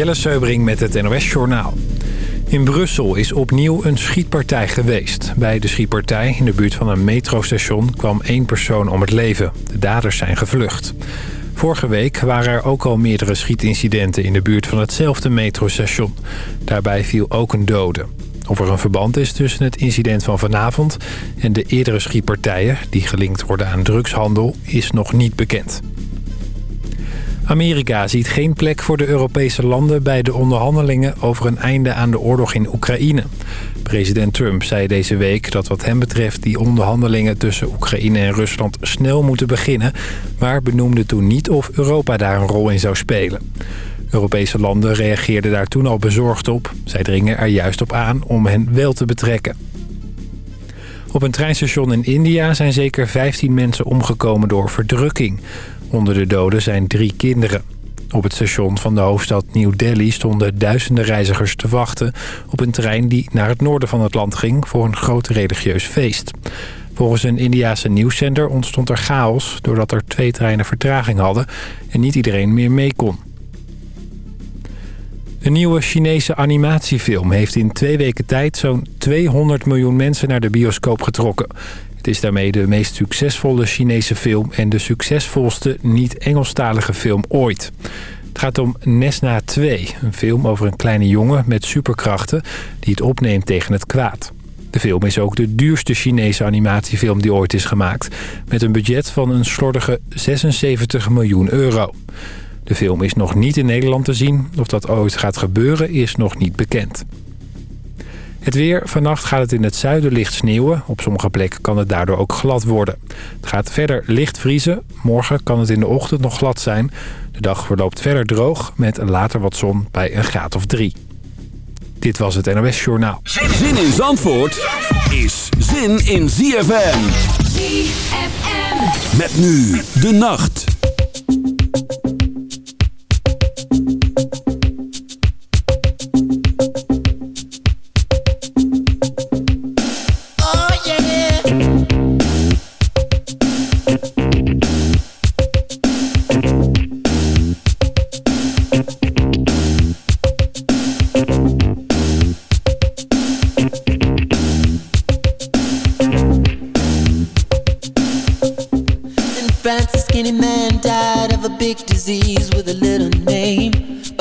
Jelle Seubring met het NOS Journaal. In Brussel is opnieuw een schietpartij geweest. Bij de schietpartij in de buurt van een metrostation kwam één persoon om het leven. De daders zijn gevlucht. Vorige week waren er ook al meerdere schietincidenten in de buurt van hetzelfde metrostation. Daarbij viel ook een dode. Of er een verband is tussen het incident van vanavond en de eerdere schietpartijen... die gelinkt worden aan drugshandel, is nog niet bekend. Amerika ziet geen plek voor de Europese landen bij de onderhandelingen over een einde aan de oorlog in Oekraïne. President Trump zei deze week dat wat hem betreft die onderhandelingen tussen Oekraïne en Rusland snel moeten beginnen, maar benoemde toen niet of Europa daar een rol in zou spelen. Europese landen reageerden daar toen al bezorgd op. Zij dringen er juist op aan om hen wel te betrekken. Op een treinstation in India zijn zeker 15 mensen omgekomen door verdrukking. Onder de doden zijn drie kinderen. Op het station van de hoofdstad New Delhi stonden duizenden reizigers te wachten... op een trein die naar het noorden van het land ging voor een groot religieus feest. Volgens een Indiase nieuwszender ontstond er chaos... doordat er twee treinen vertraging hadden en niet iedereen meer mee kon. Een nieuwe Chinese animatiefilm heeft in twee weken tijd zo'n 200 miljoen mensen naar de bioscoop getrokken. Het is daarmee de meest succesvolle Chinese film en de succesvolste niet-Engelstalige film ooit. Het gaat om Nesna 2, een film over een kleine jongen met superkrachten die het opneemt tegen het kwaad. De film is ook de duurste Chinese animatiefilm die ooit is gemaakt... met een budget van een slordige 76 miljoen euro. De film is nog niet in Nederland te zien. Of dat ooit gaat gebeuren is nog niet bekend. Het weer. Vannacht gaat het in het zuiden licht sneeuwen. Op sommige plekken kan het daardoor ook glad worden. Het gaat verder licht vriezen. Morgen kan het in de ochtend nog glad zijn. De dag verloopt verder droog met later wat zon bij een graad of drie. Dit was het NOS Journaal. Zin in Zandvoort is zin in ZFM. ZFM. Met nu de nacht.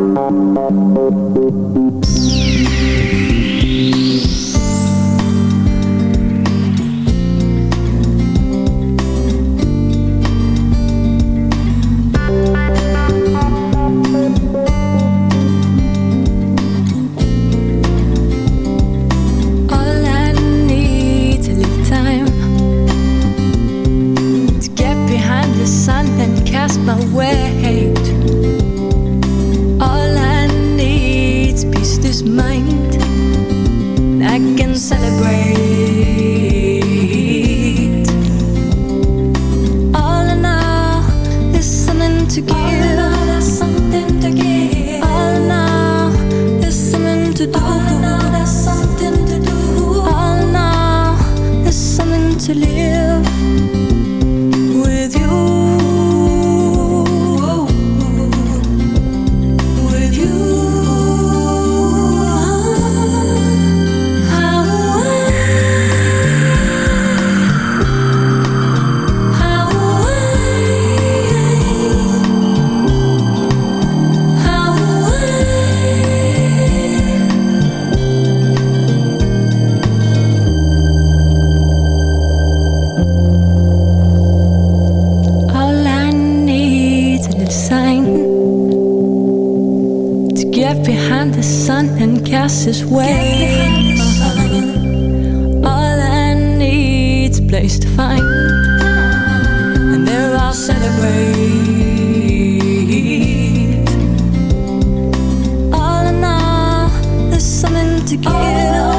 Thank you. to get up.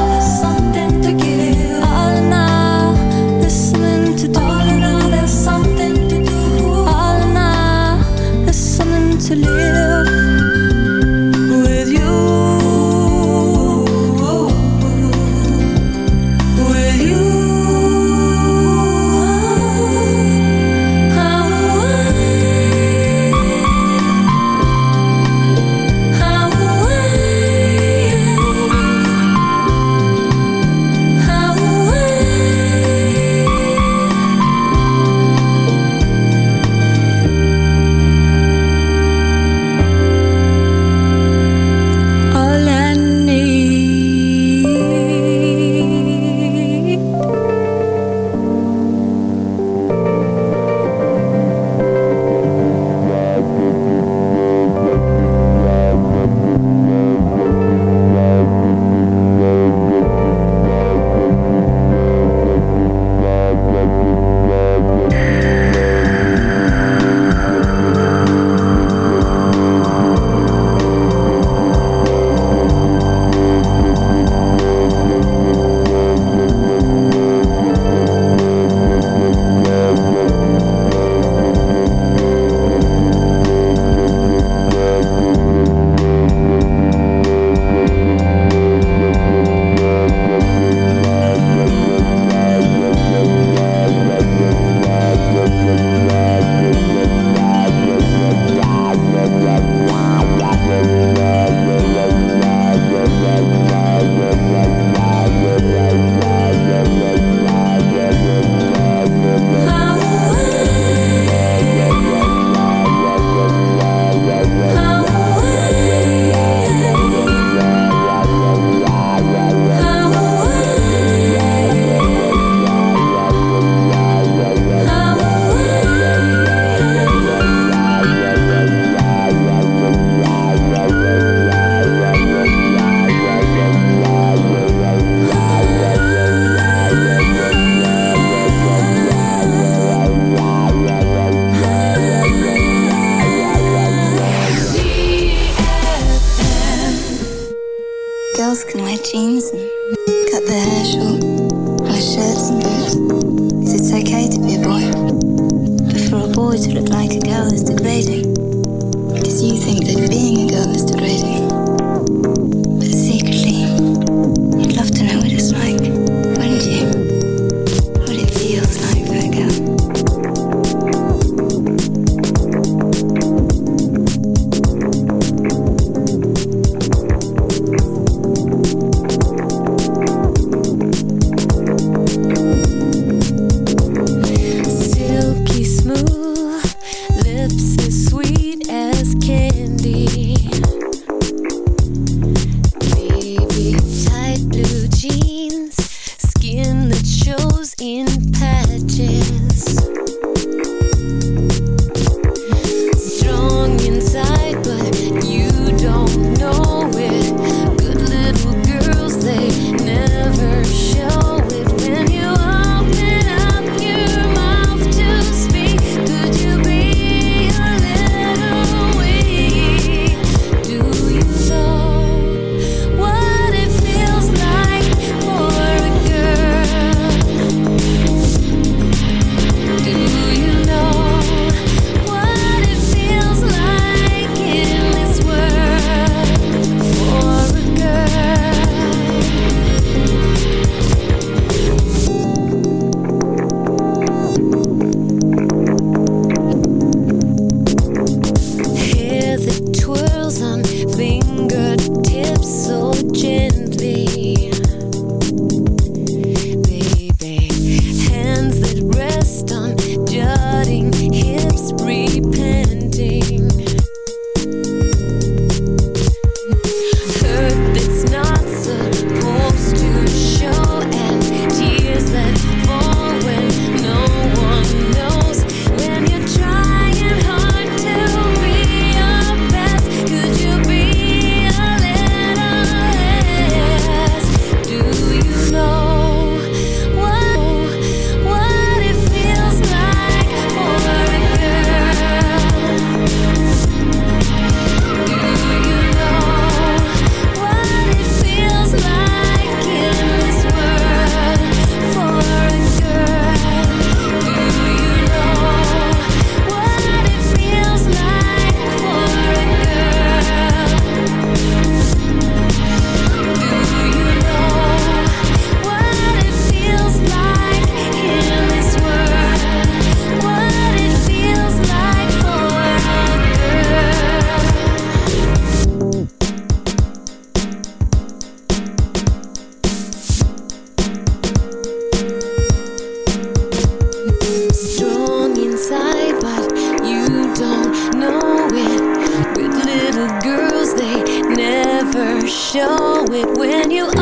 Show it when you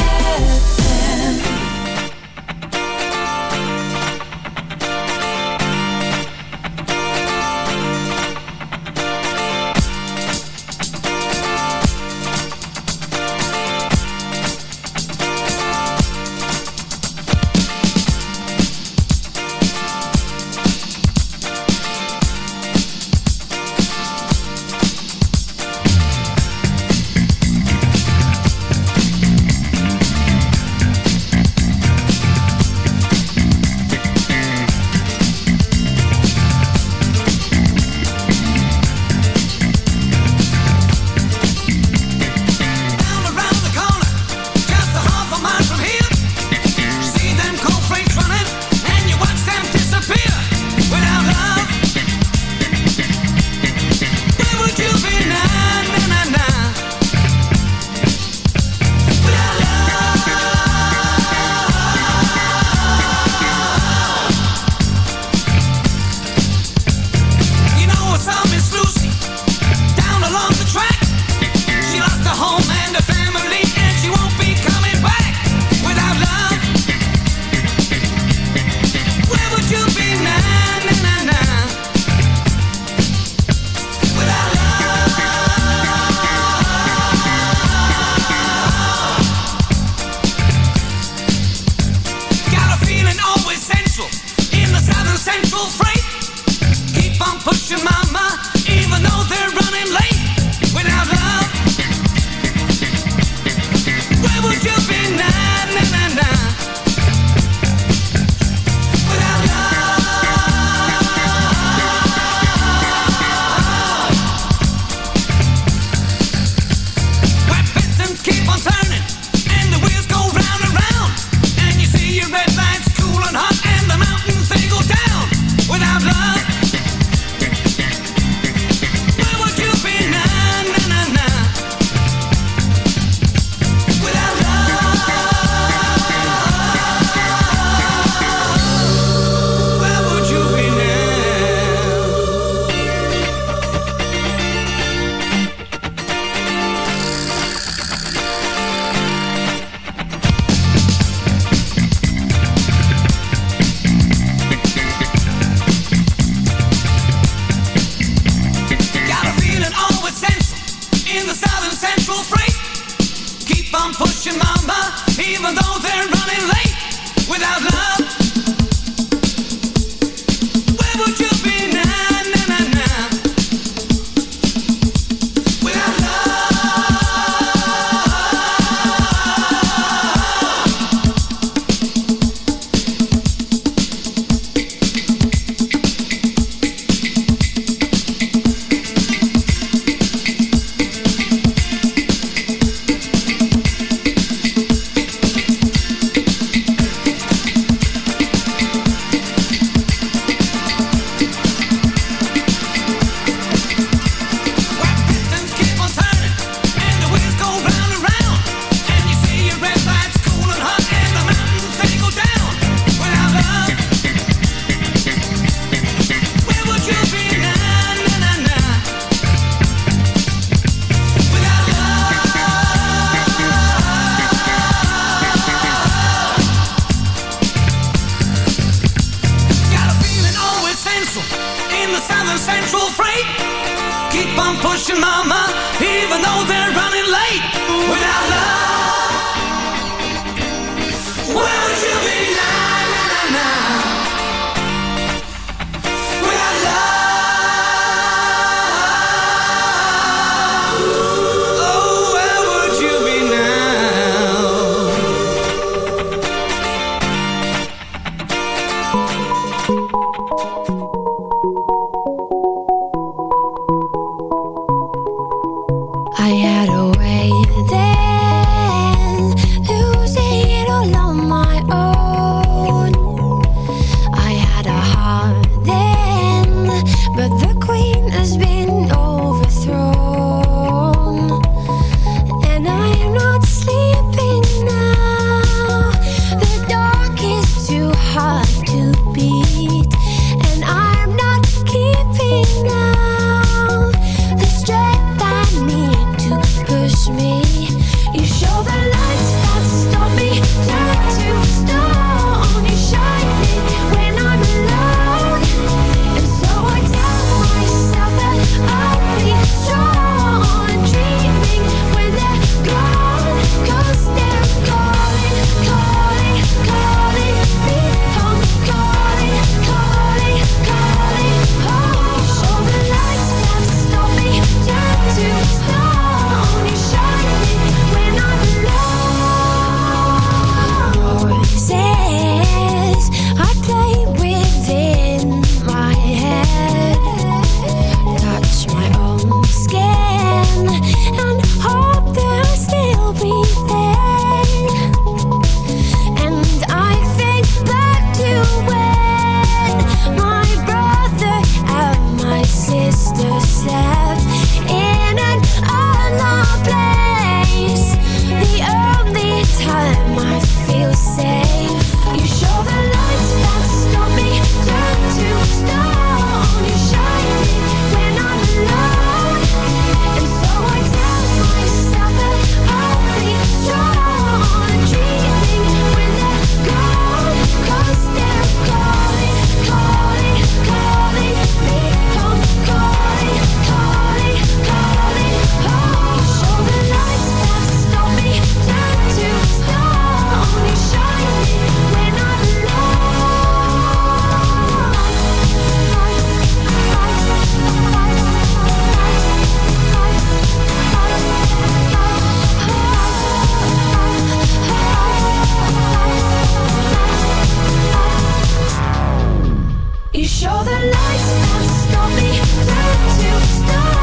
You show the lights won't stop me, turn to stone.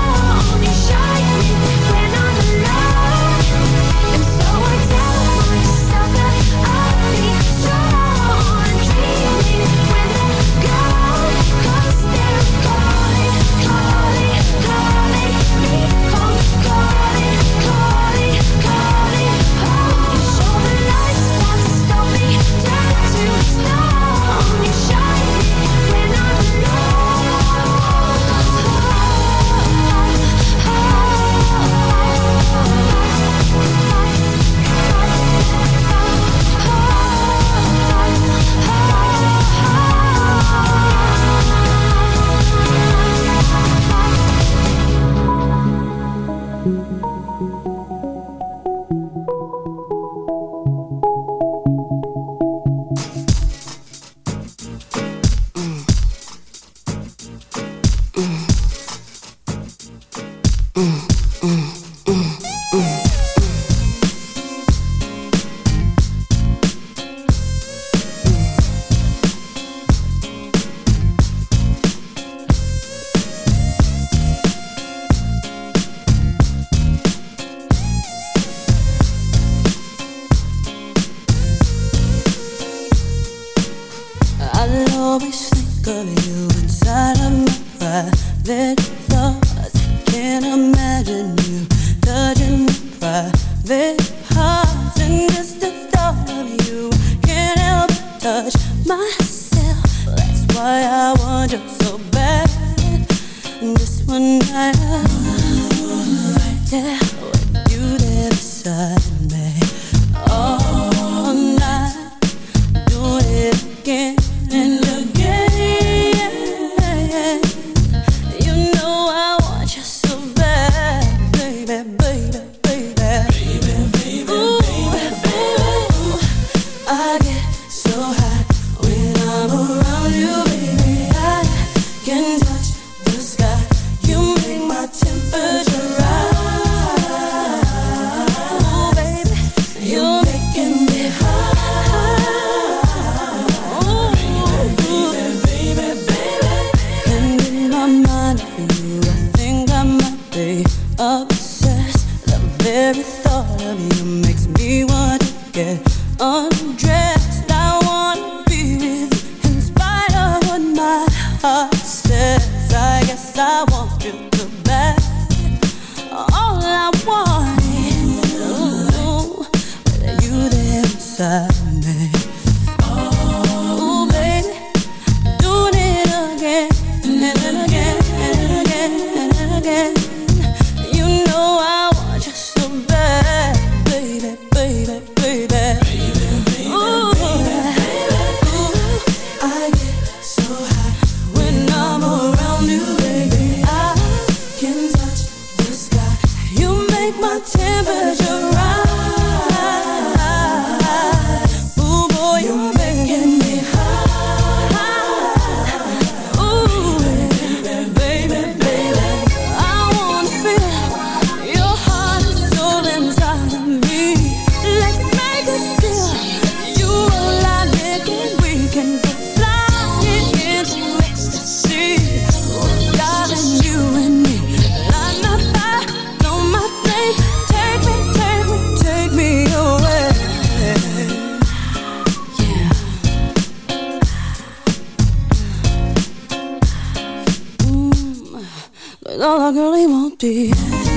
Be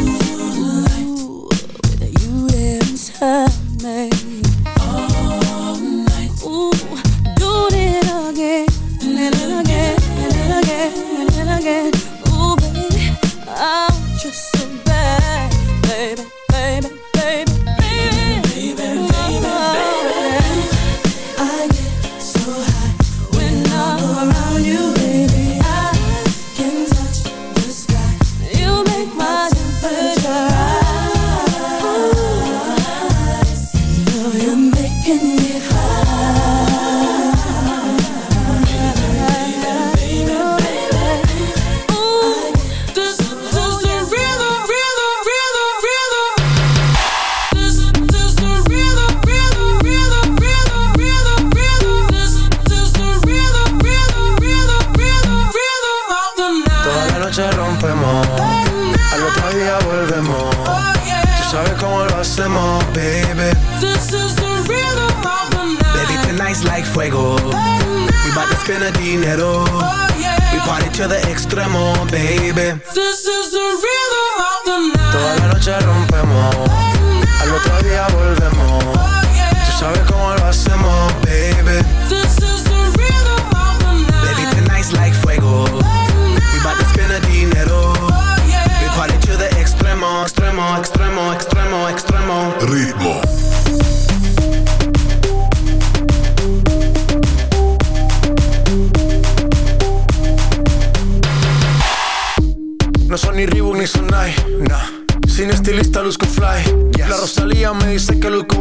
Ritmo. No son ni Reebok ni Sonai, nah. Sin estilista luzco fly. La Rosalía me dice que luzco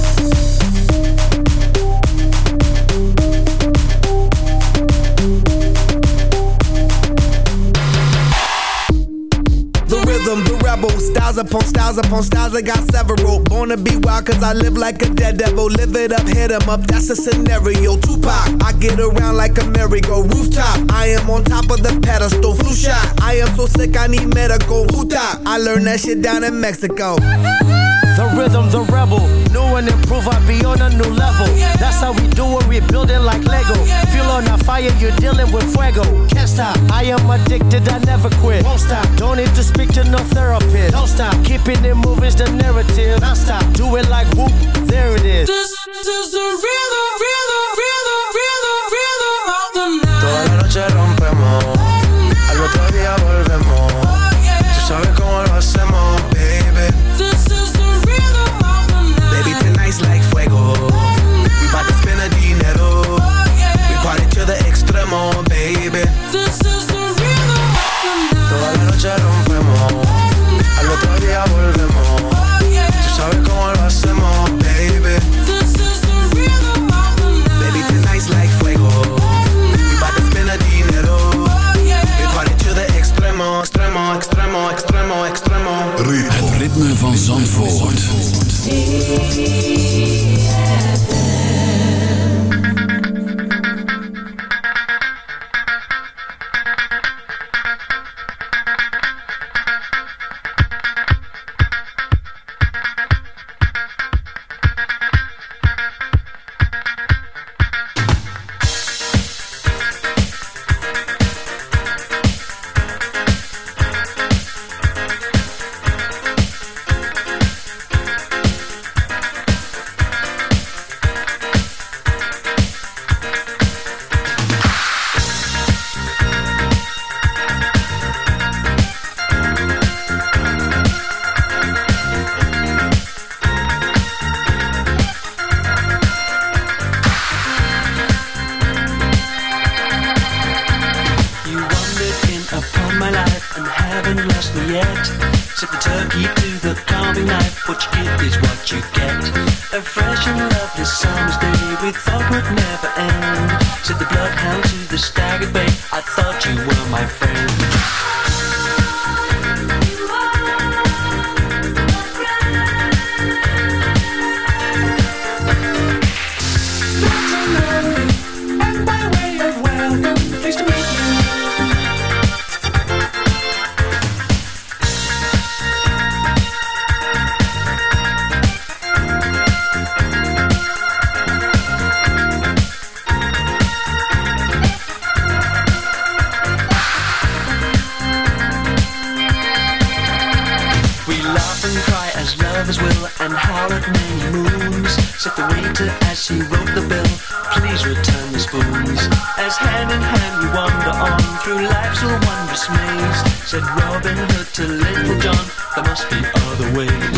Rebel, styles upon styles upon styles, I got several. Born to be wild, cause I live like a dead devil. Live it up, hit 'em up, that's a scenario. Tupac, I get around like a merry-go rooftop. I am on top of the pedestal, flu shot. I am so sick, I need medical. Huta, I learned that shit down in Mexico. The rhythm's a rebel. New and improved, I be on a new level. That's how we do it, we build it like Lego. On a fire, you're dealing with fuego. Can't stop, I am addicted, I never quit. Won't stop, don't need to speak to no therapist. Don't stop, keeping it moving's the narrative. Non stop, do it like whoop, there it is. This is the rhythm, rhythm, rhythm, to the carving knife, what you give is what you get. A fresh and lovely summer's day we thought would never end. Said the bloodhound to the staggered bay, I thought you were my friend. As he wrote the bill, please return the spoons. As hand in hand we wander on through life's wondrous maze. Said Robin Hood to Little John, there must be other ways.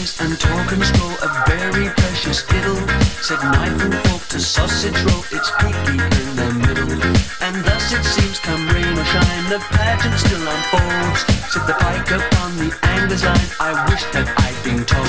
Rest and talk stroll, a very precious idyll. Said knife and fork to sausage roll, it's pinky in the middle. And thus it seems, come rain or shine, the pageant still unfolds. Said the pike upon the angler's line, I wish that I'd been told.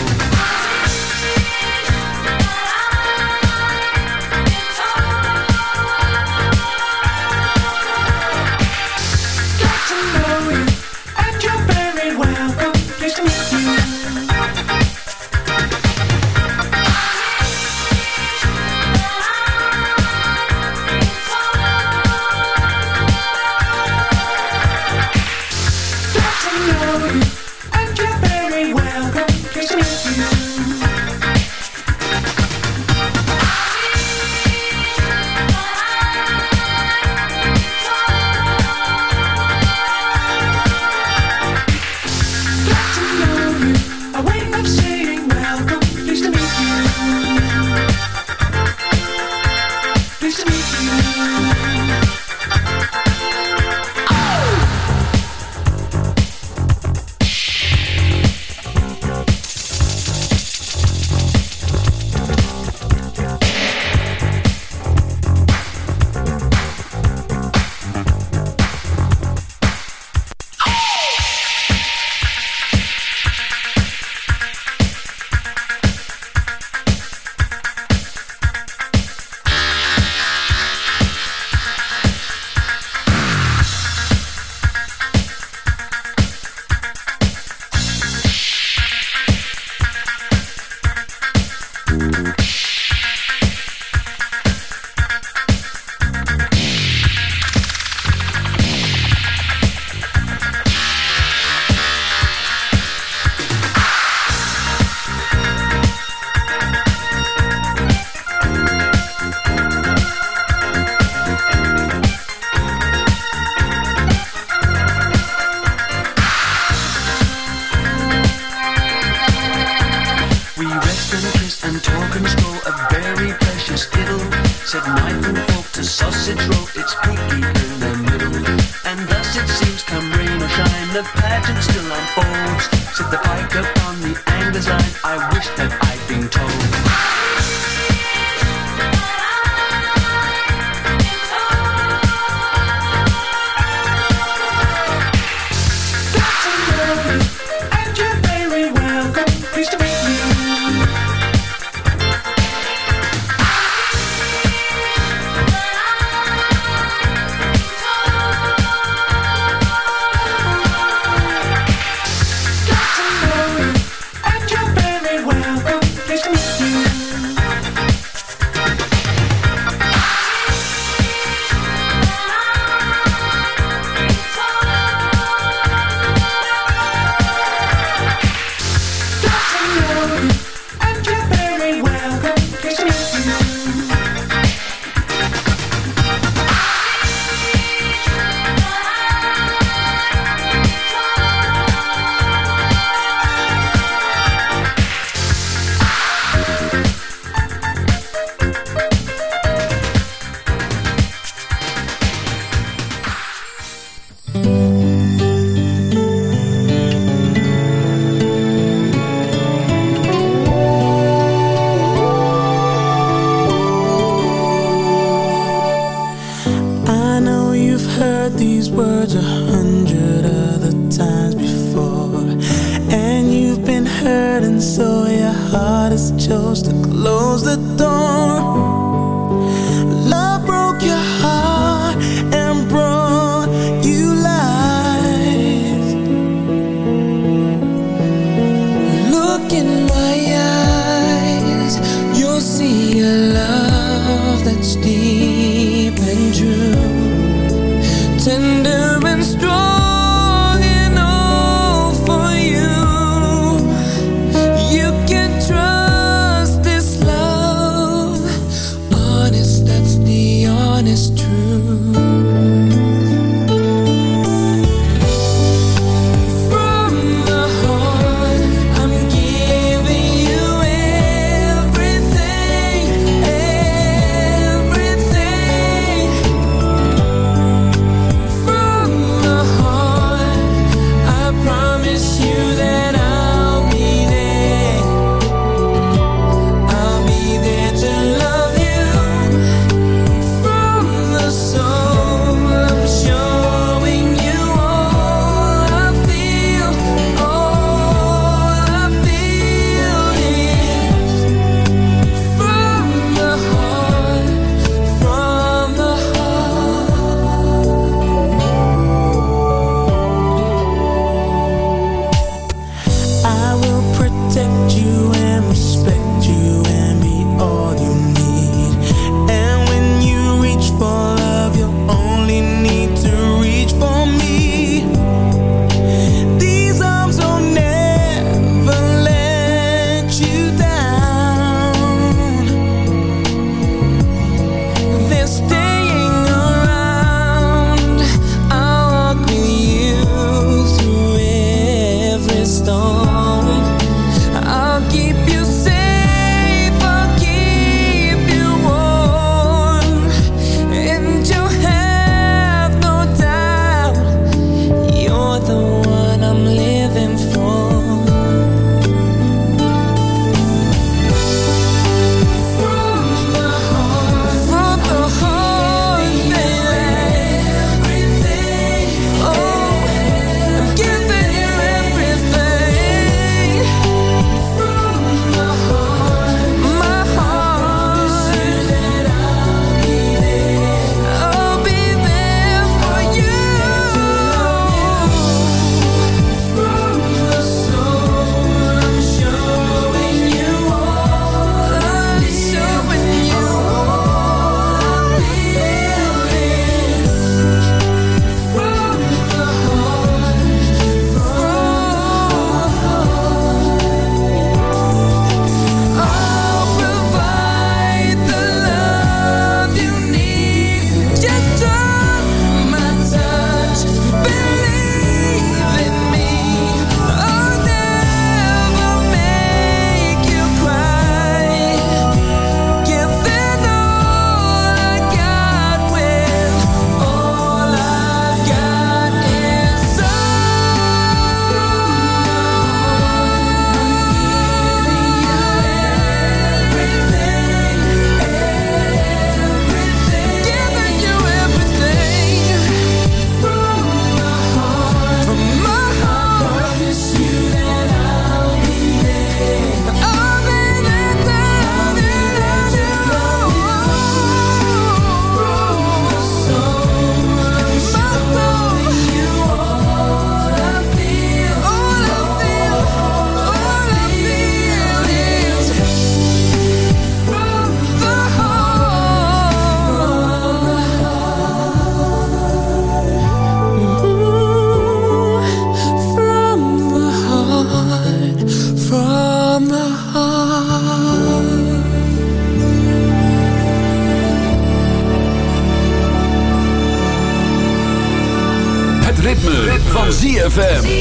ZFM.